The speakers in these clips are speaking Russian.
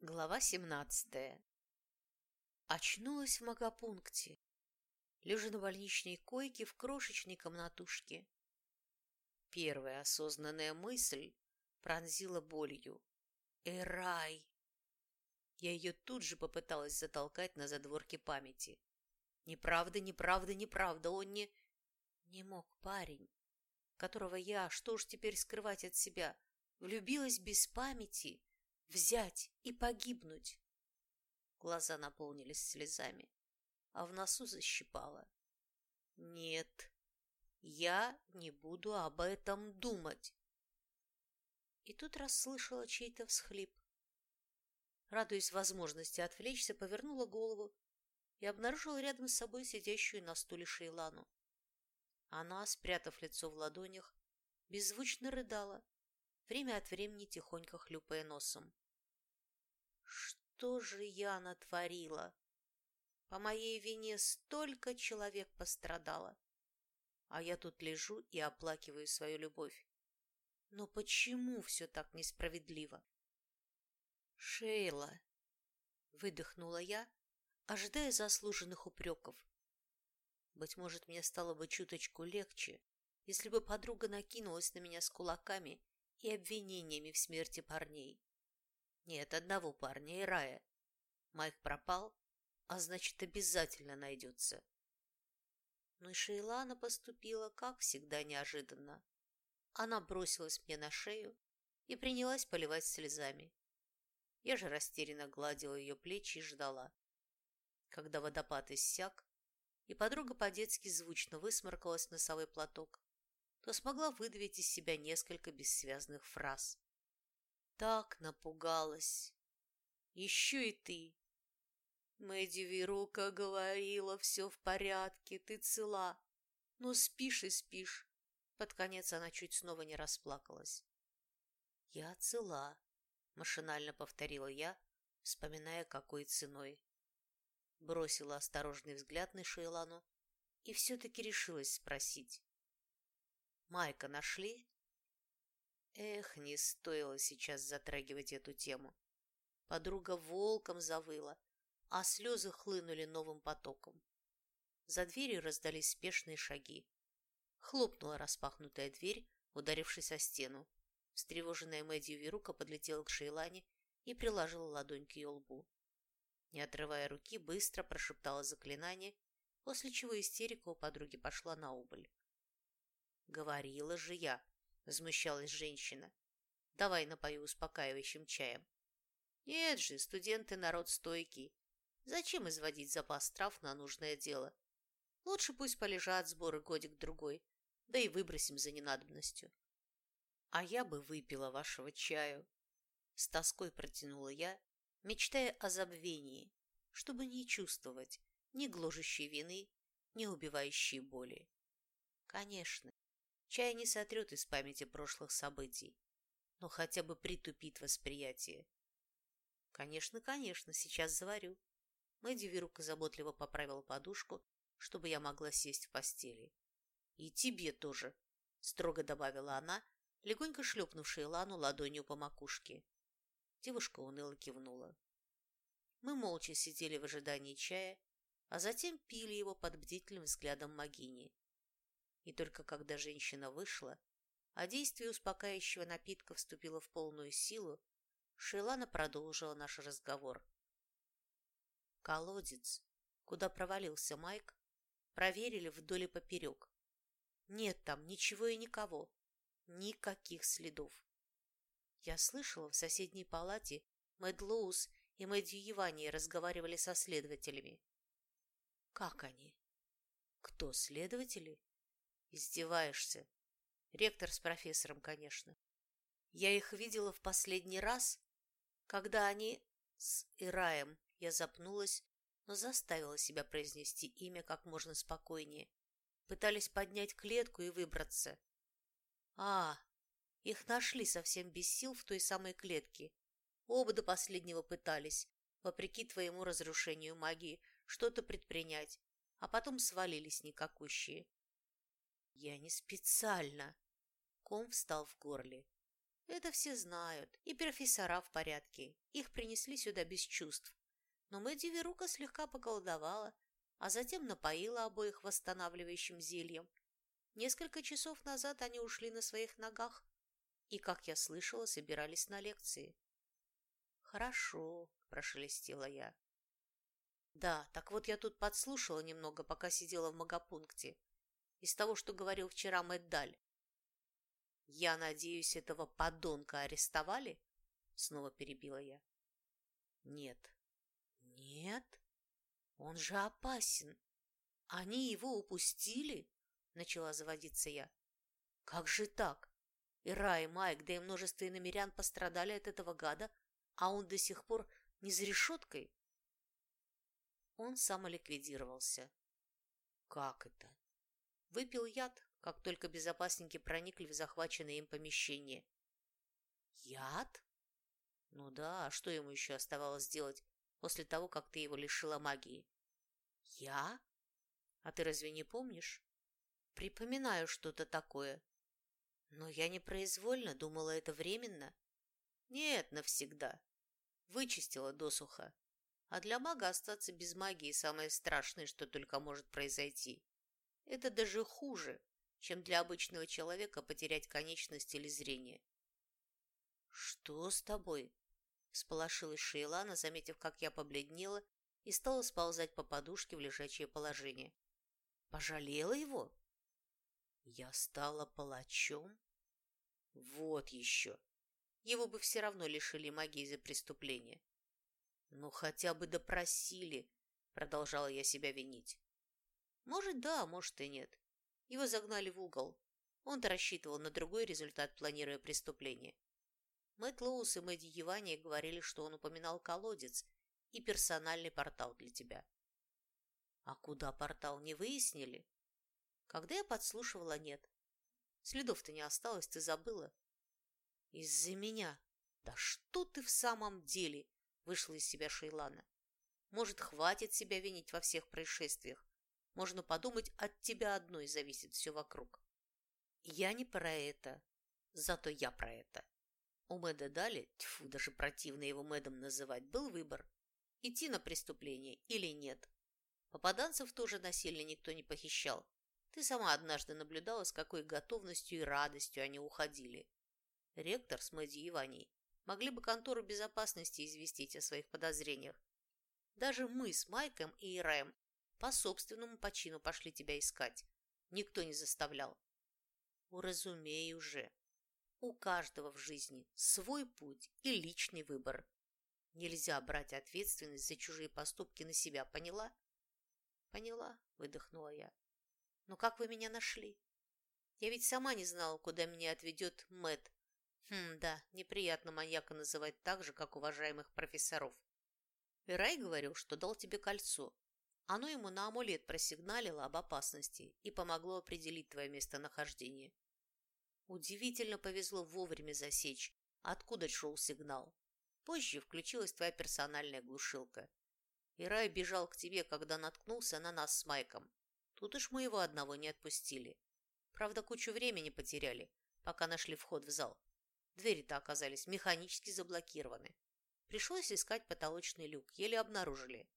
Глава 17. Очнулась в магопункте, лежа на больничной койке в крошечной комнатушке. Первая осознанная мысль пронзила болью. Эрай! Я ее тут же попыталась затолкать на задворки памяти. Неправда, неправда, неправда, он не... Не мог парень, которого я, что уж теперь скрывать от себя, влюбилась без памяти, взять и погибнуть. Глаза наполнились слезами, а в носу защипало. Нет, я не буду об этом думать. И тут расслышала чей-то всхлип. Радуясь возможности отвлечься, повернула голову и обнаружила рядом с собой сидящую на стуле Шейлану. Она, спрятав лицо в ладонях, беззвучно рыдала, время от времени тихонько хлюпая носом. Что же я натворила? По моей вине столько человек пострадало. А я тут лежу и оплакиваю свою любовь. Но почему все так несправедливо? Шейла, выдохнула я, ожидая заслуженных упреков. Быть может, мне стало бы чуточку легче, если бы подруга накинулась на меня с кулаками и обвинениями в смерти парней. Нет, одного парня и рая. Майк пропал, а значит, обязательно найдется. Но и Шейлана поступила, как всегда, неожиданно. Она бросилась мне на шею и принялась поливать слезами. Я же растерянно гладила ее плечи и ждала. Когда водопад иссяк, и подруга по-детски звучно высморкалась в носовой платок, то смогла выдавить из себя несколько бессвязных фраз. Так напугалась. Еще и ты. Мэдди Вирука говорила, все в порядке, ты цела. Ну, спишь и спишь. Под конец она чуть снова не расплакалась. Я цела, машинально повторила я, вспоминая, какой ценой. Бросила осторожный взгляд на Шейлану и все-таки решилась спросить. «Майка нашли?» Эх, не стоило сейчас затрагивать эту тему. Подруга волком завыла, а слезы хлынули новым потоком. За дверью раздались спешные шаги. Хлопнула распахнутая дверь, ударившись о стену. Встревоженная Мэдью Верука подлетела к Шейлане и приложила ладонь к ее лбу. Не отрывая руки, быстро прошептала заклинание, после чего истерика у подруги пошла на убыль. «Говорила же я, возмущалась женщина. Давай напою успокаивающим чаем. Нет же, студенты народ стойкий. Зачем изводить запас трав на нужное дело? Лучше пусть полежат сборы годик-другой, да и выбросим за ненадобностью. А я бы выпила вашего чаю. С тоской протянула я, мечтая о забвении, чтобы не чувствовать ни гложущей вины, ни убивающей боли. Конечно, Чай не сотрет из памяти прошлых событий, но хотя бы притупит восприятие. Конечно, конечно, сейчас заварю. Мэдди заботливо поправила подушку, чтобы я могла сесть в постели. И тебе тоже, строго добавила она, легонько шлепнувшая Лану ладонью по макушке. Девушка уныло кивнула. Мы молча сидели в ожидании чая, а затем пили его под бдительным взглядом Магини. И только когда женщина вышла, а действие успокаивающего напитка вступило в полную силу, Шейлана продолжила наш разговор. Колодец, куда провалился Майк, проверили вдоль и поперек. Нет там ничего и никого, никаких следов. Я слышала, в соседней палате Мэд Лоус и Мэдью Евания разговаривали со следователями. Как они? Кто следователи? Издеваешься. Ректор с профессором, конечно. Я их видела в последний раз, когда они с Ираем. Я запнулась, но заставила себя произнести имя как можно спокойнее. Пытались поднять клетку и выбраться. А, их нашли совсем без сил в той самой клетке. Оба до последнего пытались, вопреки твоему разрушению магии, что-то предпринять, а потом свалились никакущие. Я не специально. Ком встал в горле. Это все знают, и профессора в порядке. Их принесли сюда без чувств. Но Мэдди Верука слегка поколдовала, а затем напоила обоих восстанавливающим зельем. Несколько часов назад они ушли на своих ногах и, как я слышала, собирались на лекции. «Хорошо», – прошелестела я. «Да, так вот я тут подслушала немного, пока сидела в магопункте, из того, что говорил вчера Мэтт Даль. Я надеюсь, этого подонка арестовали?» Снова перебила я. «Нет». «Нет? Он же опасен. Они его упустили?» Начала заводиться я. «Как же так? И Рай, и Майк, да и множество иномерян пострадали от этого гада, а он до сих пор не за решеткой?» Он самоликвидировался. «Как это?» Выпил яд, как только безопасники проникли в захваченное им помещение. «Яд?» «Ну да, а что ему еще оставалось делать после того, как ты его лишила магии?» «Я? А ты разве не помнишь?» «Припоминаю что-то такое. Но я непроизвольно думала, это временно». «Нет, навсегда. Вычистила досуха. А для мага остаться без магии самое страшное, что только может произойти. Это даже хуже, чем для обычного человека потерять конечность или зрение. «Что с тобой?» – всполошилась Шейлана, заметив, как я побледнела и стала сползать по подушке в лежачее положение. «Пожалела его?» «Я стала палачом?» «Вот еще! Его бы все равно лишили магии за преступление. «Ну, хотя бы допросили», — продолжала я себя винить. «Может, да, может и нет. Его загнали в угол. Он-то рассчитывал на другой результат, планируя преступление. Мэтт Лоус и Мэдди Евания говорили, что он упоминал колодец и персональный портал для тебя. А куда портал, не выяснили? Когда я подслушивала, нет. Следов-то не осталось, ты забыла. Из-за меня. Да что ты в самом деле? Вышла из себя Шейлана. Может, хватит себя винить во всех происшествиях? Можно подумать, от тебя одной зависит все вокруг. Я не про это. Зато я про это. У Мэда Дали, тьфу, даже противно его Мэдом называть, был выбор. Идти на преступление или нет. Попаданцев тоже насильно никто не похищал. Ты сама однажды наблюдала, с какой готовностью и радостью они уходили. Ректор с Мэдди Иваней могли бы контору безопасности известить о своих подозрениях. Даже мы с Майком и Ираем по собственному почину пошли тебя искать. Никто не заставлял. Уразумей уже. У каждого в жизни свой путь и личный выбор. Нельзя брать ответственность за чужие поступки на себя, поняла? Поняла, выдохнула я. Но как вы меня нашли? Я ведь сама не знала, куда меня отведет Мэт, Хм, да, неприятно маньяка называть так же, как уважаемых профессоров. Рай говорил, что дал тебе кольцо. Оно ему на амулет просигналило об опасности и помогло определить твое местонахождение. Удивительно повезло вовремя засечь, откуда шел сигнал. Позже включилась твоя персональная глушилка. И Рай бежал к тебе, когда наткнулся на нас с Майком. Тут уж мы его одного не отпустили. Правда, кучу времени потеряли, пока нашли вход в зал. Двери-то оказались механически заблокированы. Пришлось искать потолочный люк, еле обнаружили.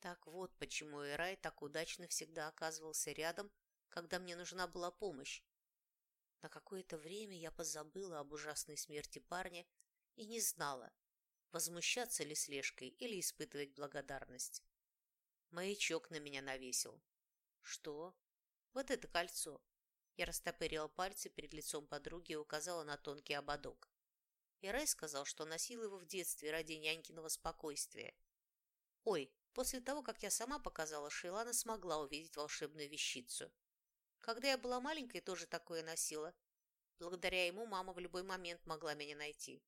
Так вот, почему Эрай так удачно всегда оказывался рядом, когда мне нужна была помощь. На какое-то время я позабыла об ужасной смерти парня и не знала, возмущаться ли слежкой или испытывать благодарность. Маячок на меня навесил. Что? Вот это кольцо. Я растопырила пальцы перед лицом подруги и указала на тонкий ободок. И Рай сказал, что носил его в детстве ради нянькиного спокойствия. Ой, после того, как я сама показала, Шейлана смогла увидеть волшебную вещицу. Когда я была маленькой, тоже такое носила. Благодаря ему мама в любой момент могла меня найти.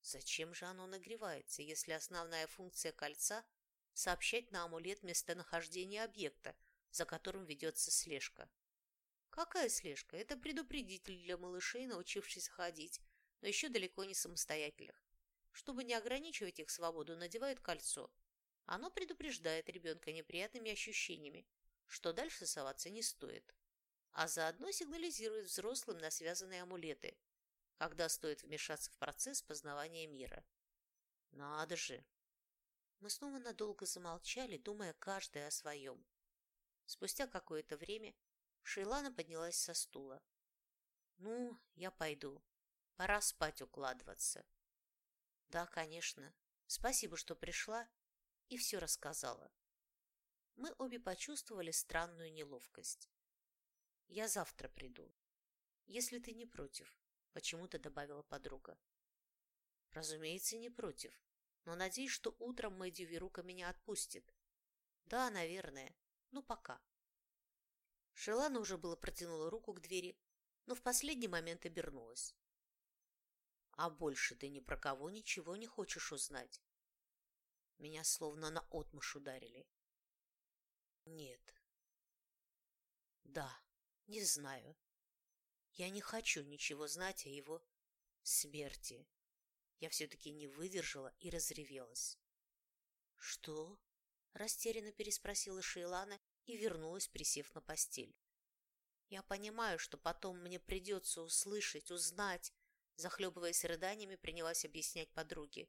Зачем же оно нагревается, если основная функция кольца – сообщать на амулет местонахождение объекта, за которым ведется слежка? Какая слежка? Это предупредитель для малышей, научившихся ходить, но еще далеко не самостоятельных. Чтобы не ограничивать их свободу, надевают кольцо. Оно предупреждает ребенка неприятными ощущениями, что дальше соваться не стоит. А заодно сигнализирует взрослым на связанные амулеты. когда стоит вмешаться в процесс познавания мира. Надо же! Мы снова надолго замолчали, думая каждый о своем. Спустя какое-то время Шейлана поднялась со стула. «Ну, я пойду. Пора спать укладываться». «Да, конечно. Спасибо, что пришла и все рассказала». Мы обе почувствовали странную неловкость. «Я завтра приду. Если ты не против», — почему-то добавила подруга. «Разумеется, не против но надеюсь, что утром Мэдди Верука меня отпустит. Да, наверное. Ну, пока. Шелана уже было протянула руку к двери, но в последний момент обернулась. А больше ты ни про кого ничего не хочешь узнать? Меня словно на отмышь ударили. Нет. Да, не знаю. Я не хочу ничего знать о его смерти. Я все-таки не выдержала и разревелась. «Что?» – растерянно переспросила Шейлана и вернулась, присев на постель. «Я понимаю, что потом мне придется услышать, узнать», захлебываясь рыданиями, принялась объяснять подруге.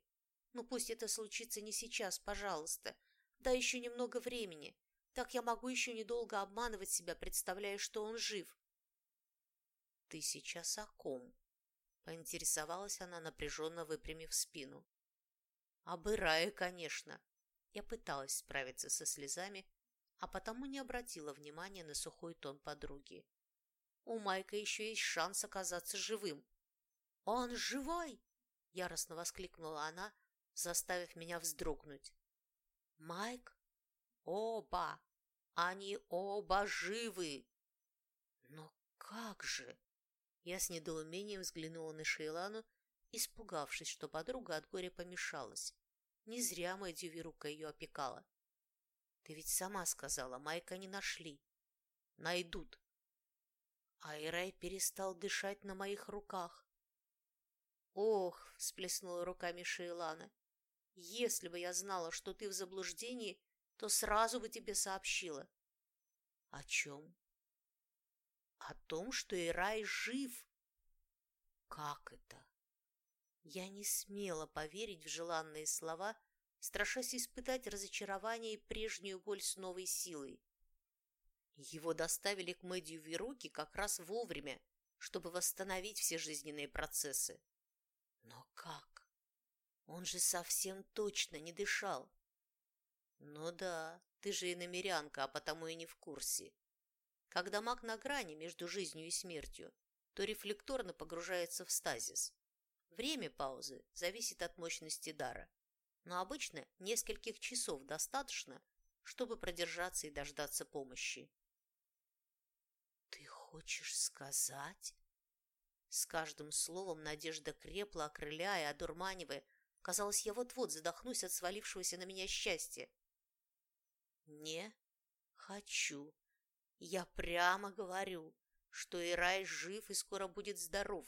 «Ну пусть это случится не сейчас, пожалуйста. Да еще немного времени. Так я могу еще недолго обманывать себя, представляя, что он жив». «Ты сейчас о ком?» Поинтересовалась она, напряженно выпрямив спину. Об Ирае, конечно. Я пыталась справиться со слезами, а потому не обратила внимания на сухой тон подруги. У Майка еще есть шанс оказаться живым. «Он живой!» — яростно воскликнула она, заставив меня вздрогнуть. «Майк? Оба! Они оба живы!» «Но как же?» Я с недоумением взглянула на Шейлану, испугавшись, что подруга от горя помешалась. Не зря моя дювирука ее опекала. Ты ведь сама сказала, Майка не нашли. Найдут. Айрай перестал дышать на моих руках. Ох, всплеснула руками Шейлана. Если бы я знала, что ты в заблуждении, то сразу бы тебе сообщила. О чем? о том, что Ирай жив. Как это? Я не смела поверить в желанные слова, страшась испытать разочарование и прежнюю боль с новой силой. Его доставили к Мэдью Веруки как раз вовремя, чтобы восстановить все жизненные процессы. Но как? Он же совсем точно не дышал. Ну да, ты же и намерянка, а потому и не в курсе. Когда маг на грани между жизнью и смертью, то рефлекторно погружается в стазис. Время паузы зависит от мощности дара, но обычно нескольких часов достаточно, чтобы продержаться и дождаться помощи. «Ты хочешь сказать?» С каждым словом надежда крепла, окрыляя, одурманивая. Казалось, я вот-вот задохнусь от свалившегося на меня счастья. «Не хочу», я прямо говорю, что Ирай жив и скоро будет здоров.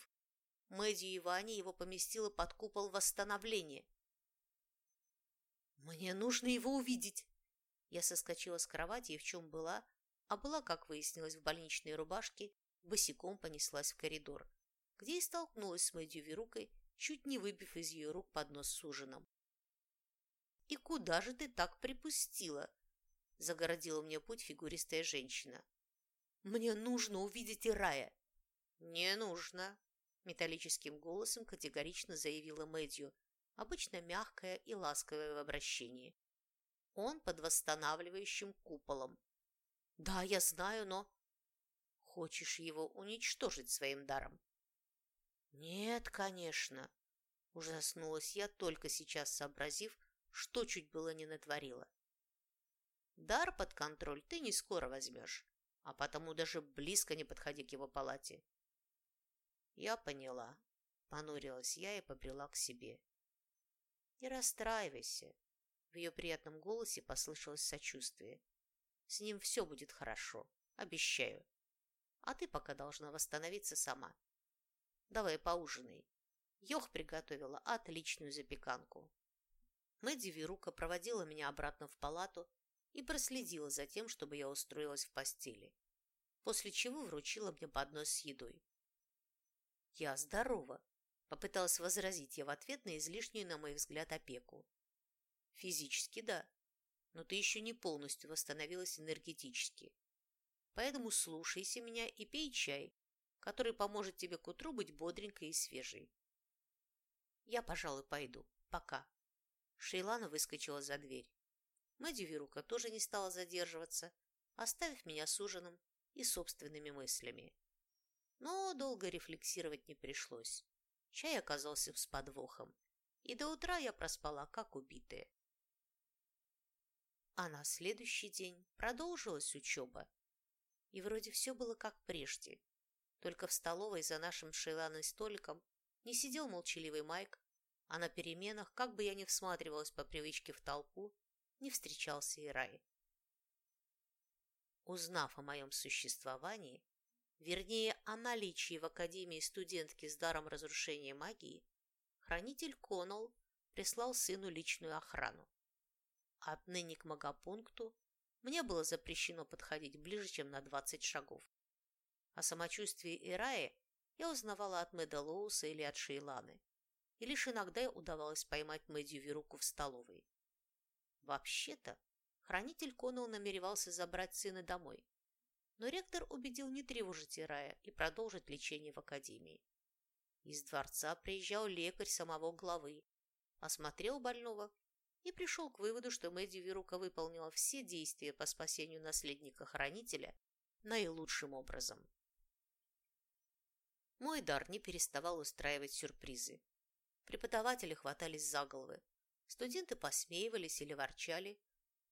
Мэдди и Ваня его поместила под купол восстановления. Мне нужно его увидеть. Я соскочила с кровати и в чем была, а была, как выяснилось, в больничной рубашке, босиком понеслась в коридор, где и столкнулась с Мэдди Верукой, чуть не выбив из ее рук поднос с ужином. «И куда же ты так припустила?» загородила мне путь фигуристая женщина. «Мне нужно увидеть Ирая!» «Не нужно!» – металлическим голосом категорично заявила Мэдью, обычно мягкая и ласковая в обращении. «Он под восстанавливающим куполом». «Да, я знаю, но...» «Хочешь его уничтожить своим даром?» «Нет, конечно!» – ужаснулась я, только сейчас сообразив, что чуть было не натворила. Дар под контроль ты не скоро возьмешь, а потому даже близко не подходи к его палате. Я поняла. Понурилась я и побрела к себе. Не расстраивайся. В ее приятном голосе послышалось сочувствие. С ним все будет хорошо, обещаю. А ты пока должна восстановиться сама. Давай поужинай. Йох приготовила отличную запеканку. Мэдди Верука проводила меня обратно в палату, и проследила за тем, чтобы я устроилась в постели, после чего вручила мне поднос с едой. «Я здорова», Попыталась возразить я в ответ на излишнюю, на мой взгляд, опеку. Физически – да, но ты еще не полностью восстановилась энергетически. Поэтому слушайся меня и пей чай, который поможет тебе к утру быть бодренькой и свежей. Я, пожалуй, пойду. Пока. Шейлана выскочила за дверь. Мэдди Вирука тоже не стала задерживаться, оставив меня с ужином и собственными мыслями. Но долго рефлексировать не пришлось. Чай оказался с подвохом, и до утра я проспала, как убитая. А на следующий день продолжилась учеба. И вроде все было как прежде. Только в столовой за нашим шейланой столиком не сидел молчаливый Майк, а на переменах, как бы я ни всматривалась по привычке в толпу, не встречался и рай. Узнав о моем существовании, вернее, о наличии в Академии студентки с даром разрушения магии, хранитель Коннелл прислал сыну личную охрану. Отныне к магопункту мне было запрещено подходить ближе, чем на 20 шагов. О самочувствии Ираи я узнавала от Мэда Лоуса или от Шейланы, и лишь иногда удавалось поймать Мэдью руку в столовой. Вообще-то, хранитель Коннелл намеревался забрать сына домой, но ректор убедил не тревожить Ирая и продолжить лечение в академии. Из дворца приезжал лекарь самого главы, осмотрел больного и пришел к выводу, что Мэдди Вирука выполнила все действия по спасению наследника-хранителя наилучшим образом. Мой дар не переставал устраивать сюрпризы. Преподаватели хватались за головы, студенты посмеивались или ворчали,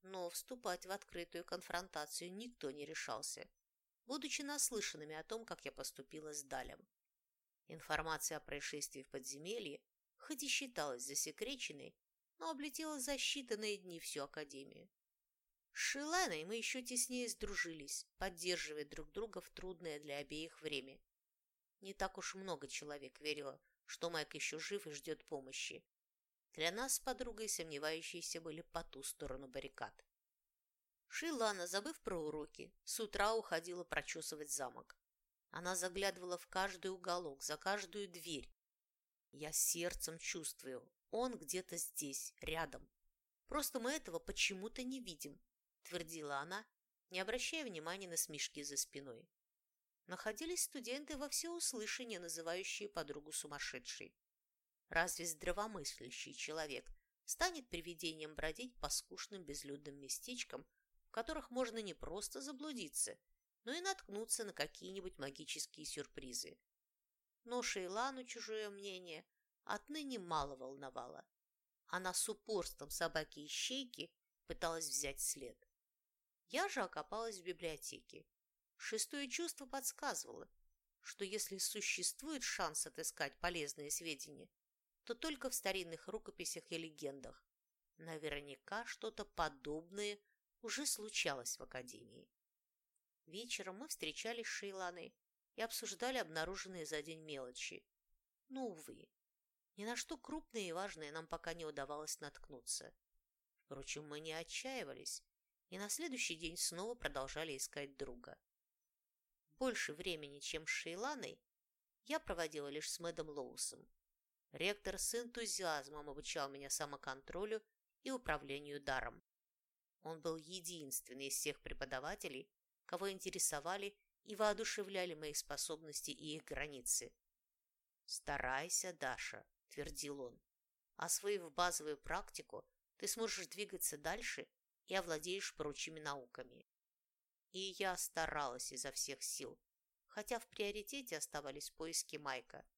но вступать в открытую конфронтацию никто не решался, будучи наслышанными о том, как я поступила с Далем. Информация о происшествии в подземелье, хоть и считалась засекреченной, но облетела за считанные дни всю Академию. С Шиланой мы еще теснее сдружились, поддерживая друг друга в трудное для обеих время. Не так уж много человек верило, что Майк еще жив и ждет помощи. Для нас с подругой сомневающиеся были по ту сторону баррикад. Шилана, забыв про уроки, с утра уходила прочесывать замок. Она заглядывала в каждый уголок, за каждую дверь. Я сердцем чувствую, он где-то здесь, рядом. Просто мы этого почему-то не видим, твердила она, не обращая внимания на смешки за спиной. Находились студенты во всеуслышание, называющие подругу сумасшедшей. Разве здравомыслящий человек станет привидением бродить по скучным безлюдным местечкам, в которых можно не просто заблудиться, но и наткнуться на какие-нибудь магические сюрпризы? Но Шейлану чужое мнение отныне мало волновало. Она с упорством собаки-ищейки пыталась взять след. Я же окопалась в библиотеке. Шестое чувство подсказывало, что если существует шанс отыскать полезные сведения, то только в старинных рукописях и легендах. Наверняка что-то подобное уже случалось в Академии. Вечером мы встречались с Шейланой и обсуждали обнаруженные за день мелочи. Но, увы, ни на что крупное и важное нам пока не удавалось наткнуться. Впрочем, мы не отчаивались и на следующий день снова продолжали искать друга. Больше времени, чем с Шейланой, я проводила лишь с Мэдом Лоусом. Ректор с энтузиазмом обучал меня самоконтролю и управлению даром. Он был единственный из всех преподавателей, кого интересовали и воодушевляли мои способности и их границы. «Старайся, Даша», – твердил он. «Освоив базовую практику, ты сможешь двигаться дальше и овладеешь прочими науками». И я старалась изо всех сил, хотя в приоритете оставались поиски Майка –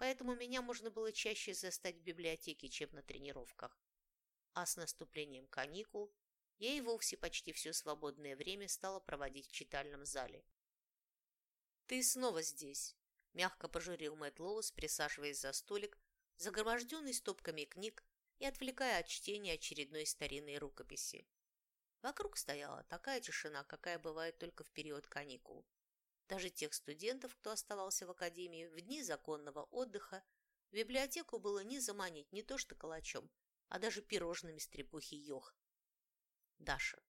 поэтому меня можно было чаще застать в библиотеке, чем на тренировках. А с наступлением каникул я и вовсе почти все свободное время стала проводить в читальном зале. «Ты снова здесь», – мягко пожурил Мэтт Лоус, присаживаясь за столик, загроможденный стопками книг и отвлекая от чтения очередной старинной рукописи. Вокруг стояла такая тишина, какая бывает только в период каникул. Даже тех студентов, кто оставался в академии в дни законного отдыха, в библиотеку было не заманить не то что калачом, а даже пирожными с трепухи Йох. «Даша,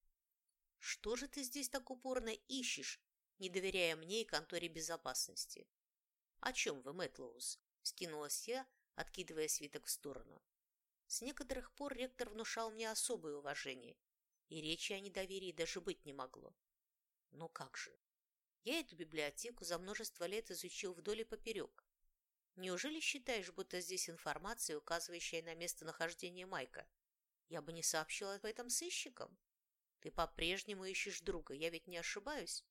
что же ты здесь так упорно ищешь, не доверяя мне и конторе безопасности?» «О чем вы, Мэтлоус?» – скинулась я, откидывая свиток в сторону. С некоторых пор ректор внушал мне особое уважение, и речи о недоверии даже быть не могло. Но как же? Я эту библиотеку за множество лет изучил вдоль и поперек. Неужели считаешь, будто здесь информация, указывающая на местонахождение Майка? Я бы не сообщила об этом сыщикам. Ты по-прежнему ищешь друга, я ведь не ошибаюсь?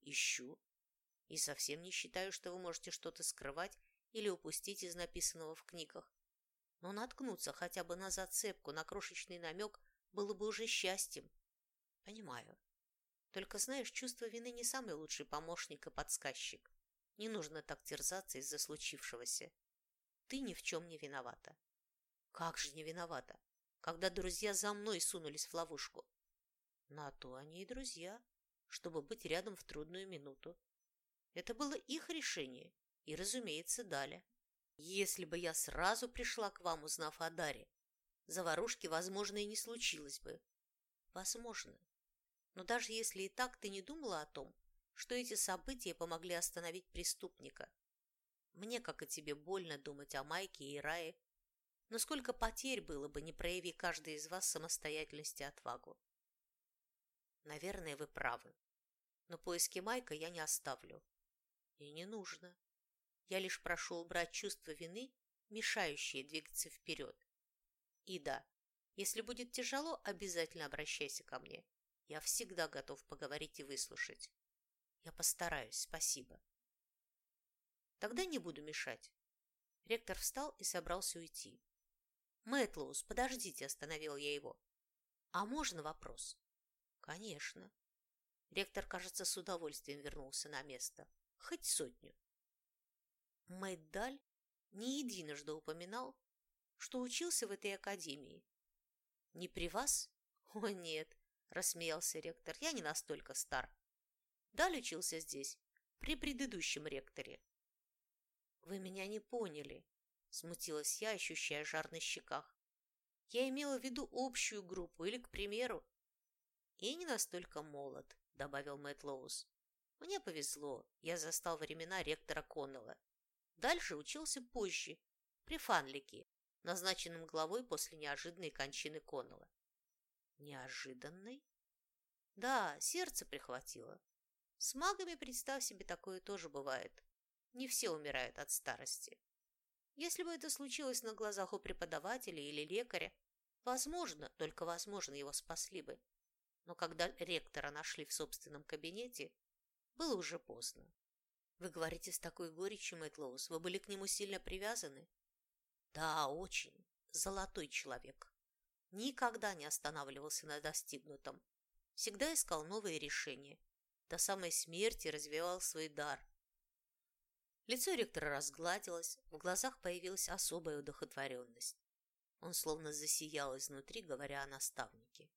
Ищу. И совсем не считаю, что вы можете что-то скрывать или упустить из написанного в книгах. Но наткнуться хотя бы на зацепку, на крошечный намек было бы уже счастьем. Понимаю. Только знаешь, чувство вины не самый лучший помощник и подсказчик. Не нужно так терзаться из-за случившегося. Ты ни в чем не виновата. Как же не виновата, когда друзья за мной сунулись в ловушку? На то они и друзья, чтобы быть рядом в трудную минуту. Это было их решение, и, разумеется, дали. Если бы я сразу пришла к вам, узнав о Даре, заварушки, возможно, и не случилось бы. Возможно. Но даже если и так, ты не думала о том, что эти события помогли остановить преступника. Мне, как и тебе, больно думать о Майке и Рае, но сколько потерь было бы, не прояви каждый из вас самостоятельность и отвагу. Наверное, вы правы, но поиски Майка я не оставлю. И не нужно. Я лишь прошу убрать чувство вины, мешающее двигаться вперед. И да, если будет тяжело, обязательно обращайся ко мне. Я всегда готов поговорить и выслушать. Я постараюсь, спасибо. Тогда не буду мешать. Ректор встал и собрался уйти. Мэтлоус, подождите, остановил я его. А можно вопрос? Конечно. Ректор, кажется, с удовольствием вернулся на место. Хоть сотню. Мэтт не единожды упоминал, что учился в этой академии. Не при вас? О, нет, рассмеялся ректор, я не настолько стар. Даль учился здесь, при предыдущем ректоре. Вы меня не поняли, смутилась я, ощущая жар на щеках. Я имела в виду общую группу или, к примеру, и не настолько молод, добавил Мэтт Лоус. Мне повезло, я застал времена ректора Коннелла. Дальше учился позже, при Фанлике, назначенном главой после неожиданной кончины Коннелла. Неожиданной? Да, сердце прихватило. С магами, представь себе, такое тоже бывает. Не все умирают от старости. Если бы это случилось на глазах у преподавателя или лекаря, возможно, только возможно, его спасли бы. Но когда ректора нашли в собственном кабинете, было уже поздно. Вы говорите с такой горечью, Мэтт Лоус, вы были к нему сильно привязаны? Да, очень. Золотой человек. Никогда не останавливался на достигнутом. Всегда искал новые решения до самой смерти развивал свой дар. Лицо ректора разгладилось, в глазах появилась особая удохотворенность. Он словно засиял изнутри, говоря о наставнике.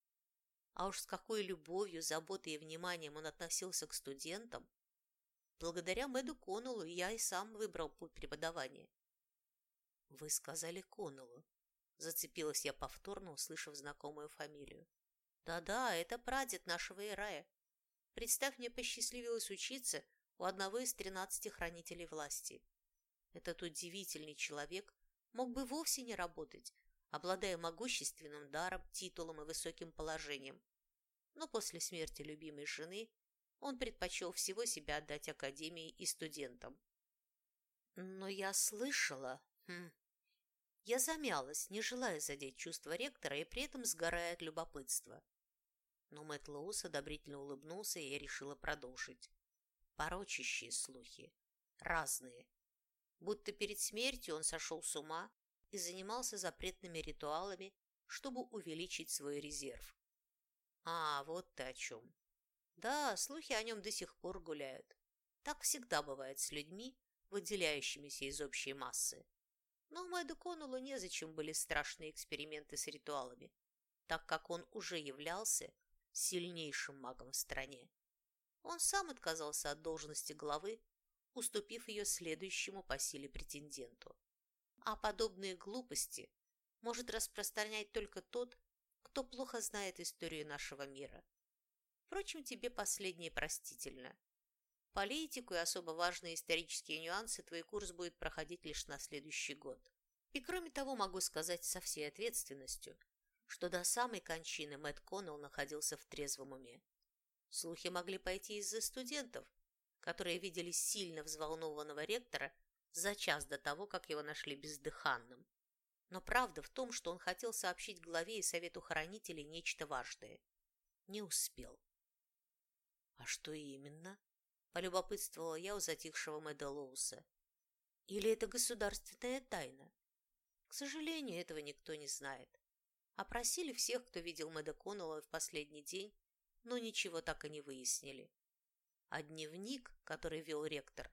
А уж с какой любовью, заботой и вниманием он относился к студентам. Благодаря Мэду Коннеллу я и сам выбрал путь преподавания. «Вы сказали Коннеллу», – зацепилась я повторно, услышав знакомую фамилию. «Да-да, это прадед нашего Ирая. Представь, мне посчастливилось учиться у одного из тринадцати хранителей власти. Этот удивительный человек мог бы вовсе не работать, обладая могущественным даром, титулом и высоким положением. Но после смерти любимой жены он предпочел всего себя отдать академии и студентам. Но я слышала... Хм, я замялась, не желая задеть чувства ректора и при этом сгорая от любопытства. Но Мэтт Лоус одобрительно улыбнулся, и я решила продолжить. Порочащие слухи. Разные. Будто перед смертью он сошел с ума и занимался запретными ритуалами, чтобы увеличить свой резерв. А, вот ты о чем. Да, слухи о нем до сих пор гуляют. Так всегда бывает с людьми, выделяющимися из общей массы. Но Мэду Коннеллу незачем были страшные эксперименты с ритуалами, так как он уже являлся сильнейшим магом в стране. Он сам отказался от должности главы, уступив ее следующему по силе претенденту. А подобные глупости может распространять только тот, кто плохо знает историю нашего мира. Впрочем, тебе последнее простительно. Политику и особо важные исторические нюансы твой курс будет проходить лишь на следующий год. И кроме того, могу сказать со всей ответственностью, что до самой кончины Мэтт Коннелл находился в трезвом уме. Слухи могли пойти из-за студентов, которые видели сильно взволнованного ректора за час до того, как его нашли бездыханным. Но правда в том, что он хотел сообщить главе и совету хранителей нечто важное. Не успел. «А что именно?» – полюбопытствовала я у затихшего Мэдда Лоуса. «Или это государственная тайна?» К сожалению, этого никто не знает. Опросили всех, кто видел Мэдда Коннелла в последний день, но ничего так и не выяснили. А дневник, который вел ректор,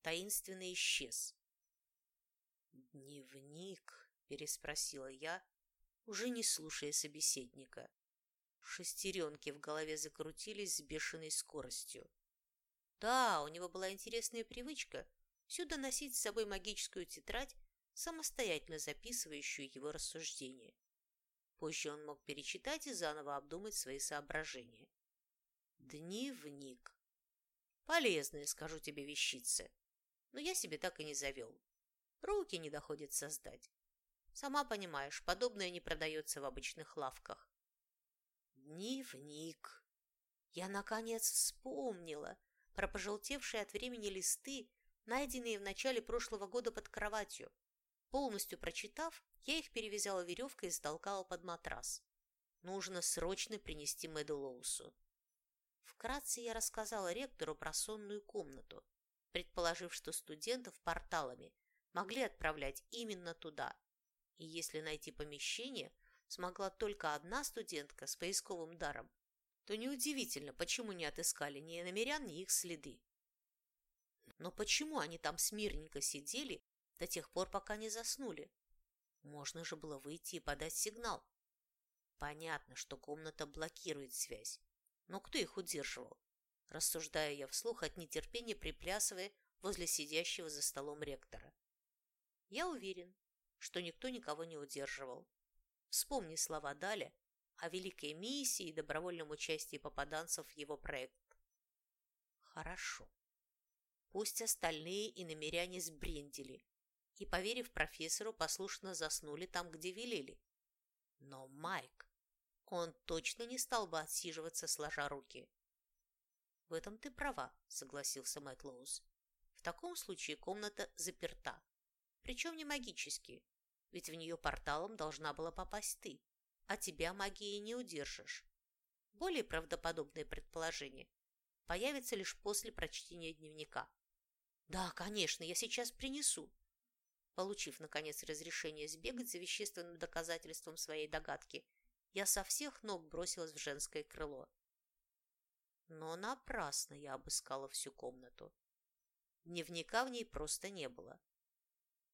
таинственно исчез. «Дневник?» – переспросила я, уже не слушая собеседника. Шестеренки в голове закрутились с бешеной скоростью. Да, у него была интересная привычка всюду носить с собой магическую тетрадь, самостоятельно записывающую его рассуждения. Позже он мог перечитать и заново обдумать свои соображения. Дневник. Полезная, скажу тебе, вещица. Но я себе так и не завел. Руки не доходит создать. Сама понимаешь, подобное не продается в обычных лавках. Дневник. Я, наконец, вспомнила про пожелтевшие от времени листы, найденные в начале прошлого года под кроватью. Полностью прочитав, я их перевязала веревкой и затолкала под матрас. Нужно срочно принести Мэду Лоусу. Вкратце я рассказала ректору про сонную комнату, предположив, что студентов порталами могли отправлять именно туда. И если найти помещение смогла только одна студентка с поисковым даром, то неудивительно, почему не отыскали ни намерян, ни их следы. Но почему они там смирненько сидели до тех пор, пока не заснули? Можно же было выйти и подать сигнал. Понятно, что комната блокирует связь. Но кто их удерживал? Рассуждая я вслух от нетерпения, приплясывая возле сидящего за столом ректора. Я уверен, что никто никого не удерживал. Вспомни слова Даля о великой миссии и добровольном участии попаданцев в его проект. Хорошо. Пусть остальные и намеряне сбрендили и, поверив профессору, послушно заснули там, где велели. Но Майк, он точно не стал бы отсиживаться, сложа руки. В этом ты права, согласился Мэтт Лоус. В таком случае комната заперта причем не магически, ведь в нее порталом должна была попасть ты, а тебя магией не удержишь. Более правдоподобное предположение появится лишь после прочтения дневника. «Да, конечно, я сейчас принесу». Получив, наконец, разрешение сбегать за вещественным доказательством своей догадки, я со всех ног бросилась в женское крыло. Но напрасно я обыскала всю комнату. Дневника в ней просто не было.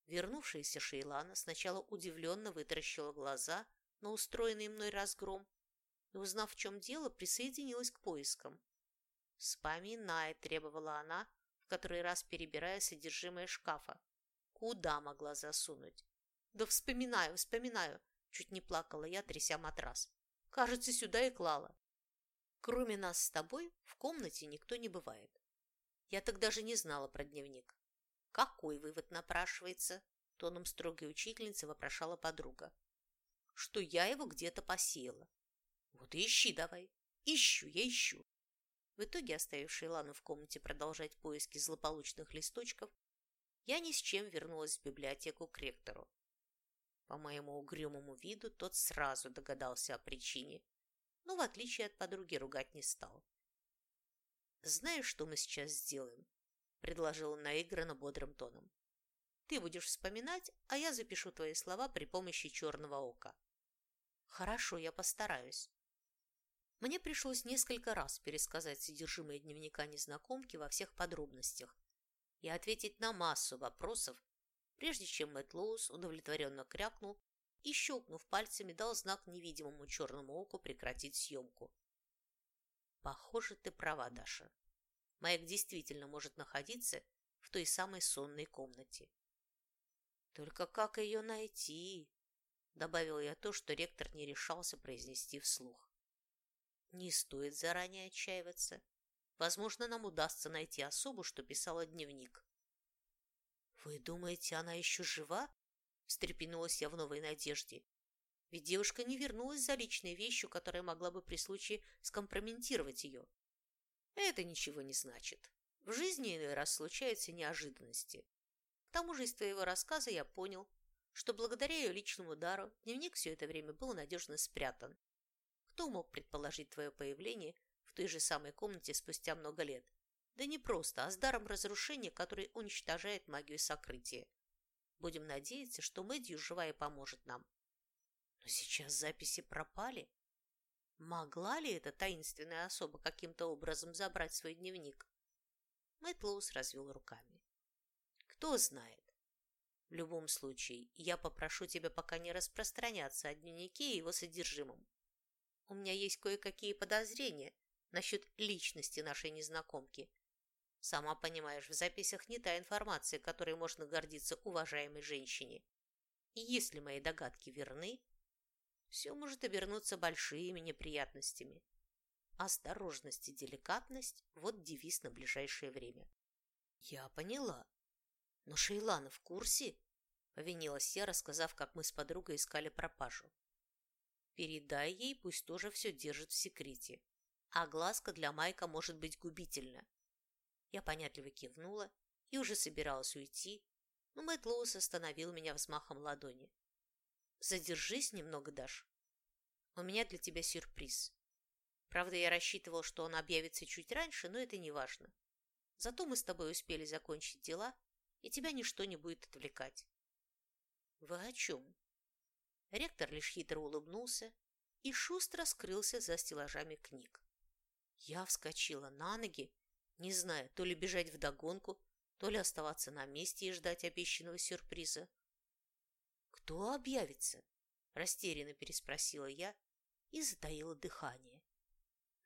Вернувшаяся Шейлана сначала удивленно вытаращила глаза на устроенный мной разгром и, узнав, в чем дело, присоединилась к поискам. «Вспоминай», – требовала она, в который раз перебирая содержимое шкафа. «Куда могла засунуть?» «Да вспоминаю, вспоминаю», – чуть не плакала я, тряся матрас. «Кажется, сюда и клала». Кроме нас с тобой в комнате никто не бывает. Я так даже не знала про дневник. Какой вывод напрашивается? Тоном строгой учительницы вопрошала подруга. Что я его где-то посеяла. Вот и ищи давай. Ищу, я ищу. В итоге, оставивший Лану в комнате продолжать поиски злополучных листочков, я ни с чем вернулась в библиотеку к ректору. По моему угрюмому виду тот сразу догадался о причине, но, в отличие от подруги, ругать не стал. «Знаешь, что мы сейчас сделаем?» – предложила наигранно бодрым тоном. «Ты будешь вспоминать, а я запишу твои слова при помощи черного ока». «Хорошо, я постараюсь». Мне пришлось несколько раз пересказать содержимое дневника незнакомки во всех подробностях и ответить на массу вопросов, прежде чем Мэтт Лоус удовлетворенно крякнул и, щелкнув пальцами, дал знак невидимому черному оку прекратить съемку. «Похоже, ты права, Даша. Майк действительно может находиться в той самой сонной комнате. «Только как ее найти?» Добавил я то, что ректор не решался произнести вслух. «Не стоит заранее отчаиваться. Возможно, нам удастся найти особу, что писала дневник. «Вы думаете, она еще жива?» – встрепенулась я в новой надежде. Ведь девушка не вернулась за личной вещью, которая могла бы при случае скомпрометировать ее. Это ничего не значит. В жизни иной раз случаются неожиданности. К тому же из твоего рассказа я понял, что благодаря ее личному дару дневник все это время был надежно спрятан. Кто мог предположить твое появление в той же самой комнате спустя много лет? Да не просто, а с даром разрушения, который уничтожает магию сокрытия. Будем надеяться, что Мэдью жива и поможет нам. Но сейчас записи пропали. Могла ли эта таинственная особа каким-то образом забрать свой дневник? Мэтт Лоус развел руками. Кто знает. В любом случае, я попрошу тебя пока не распространяться о дневнике и его содержимом. У меня есть кое-какие подозрения насчет личности нашей незнакомки. Сама понимаешь, в записях не та информация, которой можно гордиться уважаемой женщине. И если мои догадки верны, все может обернуться большими неприятностями. Осторожность и деликатность – вот девиз на ближайшее время. Я поняла. Но Шейлана в курсе? Повинилась я, рассказав, как мы с подругой искали пропажу. Передай ей, пусть тоже все держит в секрете. А глазка для Майка может быть губительна. Я понятливо кивнула и уже собиралась уйти, но Мэтт Лоус остановил меня взмахом ладони. Задержись немного, Даш. У меня для тебя сюрприз. Правда, я рассчитывал, что он объявится чуть раньше, но это не важно. Зато мы с тобой успели закончить дела, и тебя ничто не будет отвлекать. Вы о чем? Ректор лишь хитро улыбнулся и шустро скрылся за стеллажами книг. Я вскочила на ноги, не зная, то ли бежать вдогонку, то ли оставаться на месте и ждать обещанного сюрприза. «Кто объявится?» – растерянно переспросила я и затаила дыхание.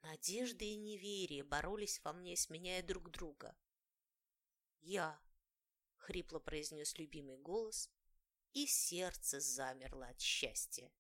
Надежда и неверие боролись во мне, сменяя друг друга. «Я», — хрипло произнес любимый голос, и сердце замерло от счастья.